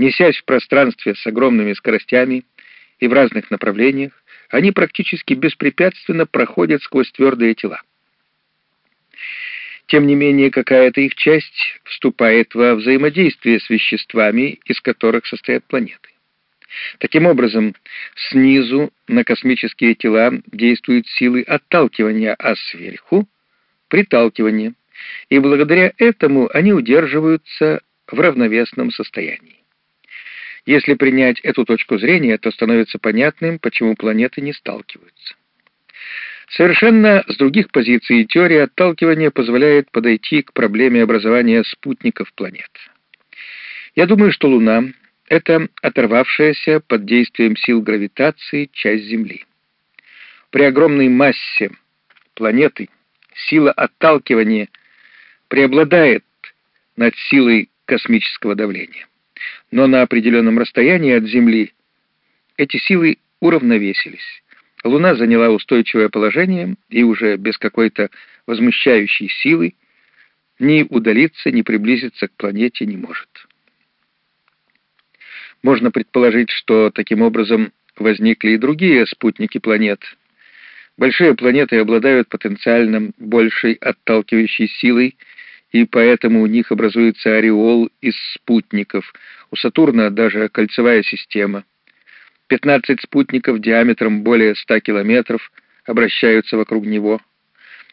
Несясь в пространстве с огромными скоростями и в разных направлениях, они практически беспрепятственно проходят сквозь твердые тела. Тем не менее, какая-то их часть вступает во взаимодействие с веществами, из которых состоят планеты. Таким образом, снизу на космические тела действуют силы отталкивания, а сверху — приталкивания, и благодаря этому они удерживаются в равновесном состоянии. Если принять эту точку зрения, то становится понятным, почему планеты не сталкиваются. Совершенно с других позиций теория отталкивания позволяет подойти к проблеме образования спутников планет. Я думаю, что Луна — это оторвавшаяся под действием сил гравитации часть Земли. При огромной массе планеты сила отталкивания преобладает над силой космического давления. Но на определенном расстоянии от Земли эти силы уравновесились. Луна заняла устойчивое положение и уже без какой-то возмущающей силы ни удалиться, ни приблизиться к планете не может. Можно предположить, что таким образом возникли и другие спутники планет. Большие планеты обладают потенциально большей отталкивающей силой, и поэтому у них образуется ореол из спутников. У Сатурна даже кольцевая система. 15 спутников диаметром более 100 километров обращаются вокруг него.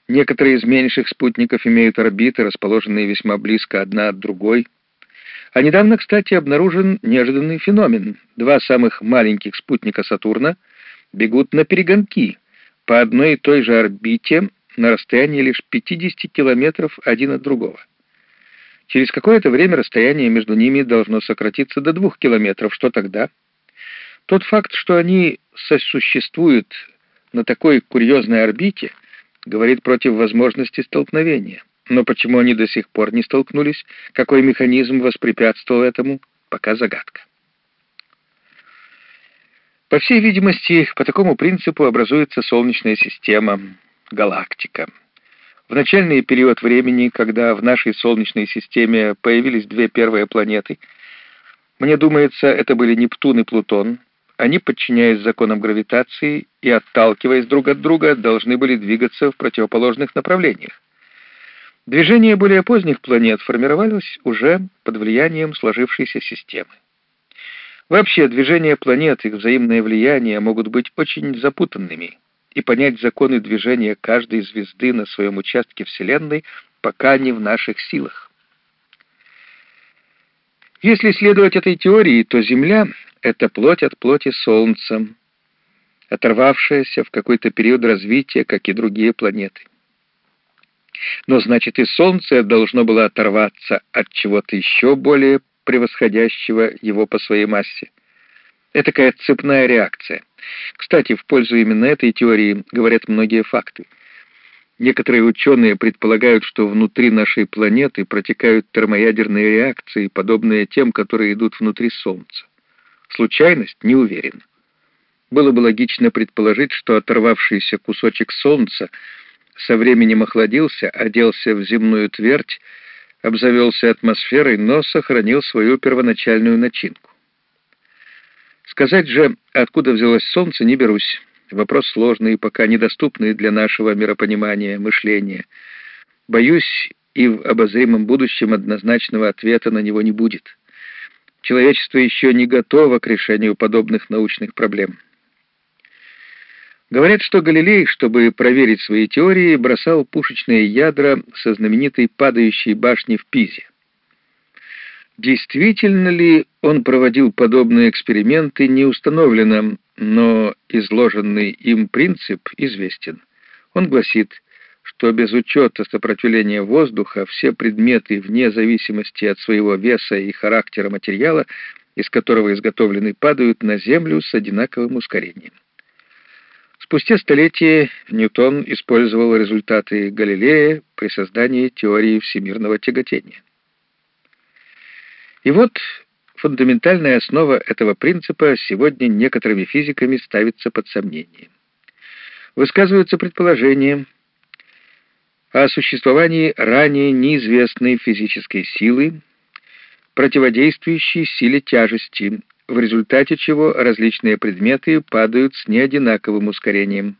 Некоторые из меньших спутников имеют орбиты, расположенные весьма близко одна от другой. А недавно, кстати, обнаружен неожиданный феномен. Два самых маленьких спутника Сатурна бегут на перегонки по одной и той же орбите на расстоянии лишь 50 километров один от другого. Через какое-то время расстояние между ними должно сократиться до двух километров. Что тогда? Тот факт, что они сосуществуют на такой курьезной орбите, говорит против возможности столкновения. Но почему они до сих пор не столкнулись, какой механизм воспрепятствовал этому, пока загадка. По всей видимости, по такому принципу образуется Солнечная система, галактика. В начальный период времени, когда в нашей Солнечной системе появились две первые планеты, мне думается, это были Нептун и Плутон, они, подчиняясь законам гравитации и отталкиваясь друг от друга, должны были двигаться в противоположных направлениях. Движение более поздних планет формировалось уже под влиянием сложившейся системы. Вообще, движение планет, их взаимное влияние могут быть очень запутанными, и понять законы движения каждой звезды на своем участке Вселенной пока не в наших силах. Если следовать этой теории, то Земля это плоть от плоти Солнца, оторвавшаяся в какой-то период развития, как и другие планеты. Но значит и Солнце должно было оторваться от чего-то еще более превосходящего его по своей массе. Такая цепная реакция. Кстати, в пользу именно этой теории говорят многие факты. Некоторые ученые предполагают, что внутри нашей планеты протекают термоядерные реакции, подобные тем, которые идут внутри Солнца. Случайность? Не уверен. Было бы логично предположить, что оторвавшийся кусочек солнца со временем охладился, оделся в земную твердь, обзавелся атмосферой, но сохранил свою первоначальную начинку. Сказать же, откуда взялось солнце, не берусь. Вопрос сложный и пока недоступный для нашего миропонимания, мышления. Боюсь, и в обозримом будущем однозначного ответа на него не будет человечество еще не готово к решению подобных научных проблем. Говорят, что Галилей, чтобы проверить свои теории, бросал пушечные ядра со знаменитой падающей башни в Пизе. Действительно ли он проводил подобные эксперименты, не установлено, но изложенный им принцип известен. Он гласит, что без учета сопротивления воздуха все предметы, вне зависимости от своего веса и характера материала, из которого изготовлены, падают на Землю с одинаковым ускорением. Спустя столетия Ньютон использовал результаты Галилея при создании теории всемирного тяготения. И вот фундаментальная основа этого принципа сегодня некоторыми физиками ставится под сомнение. Высказываются предположения, о существовании ранее неизвестной физической силы, противодействующий силе тяжести, в результате чего различные предметы падают с неодинаковым ускорением.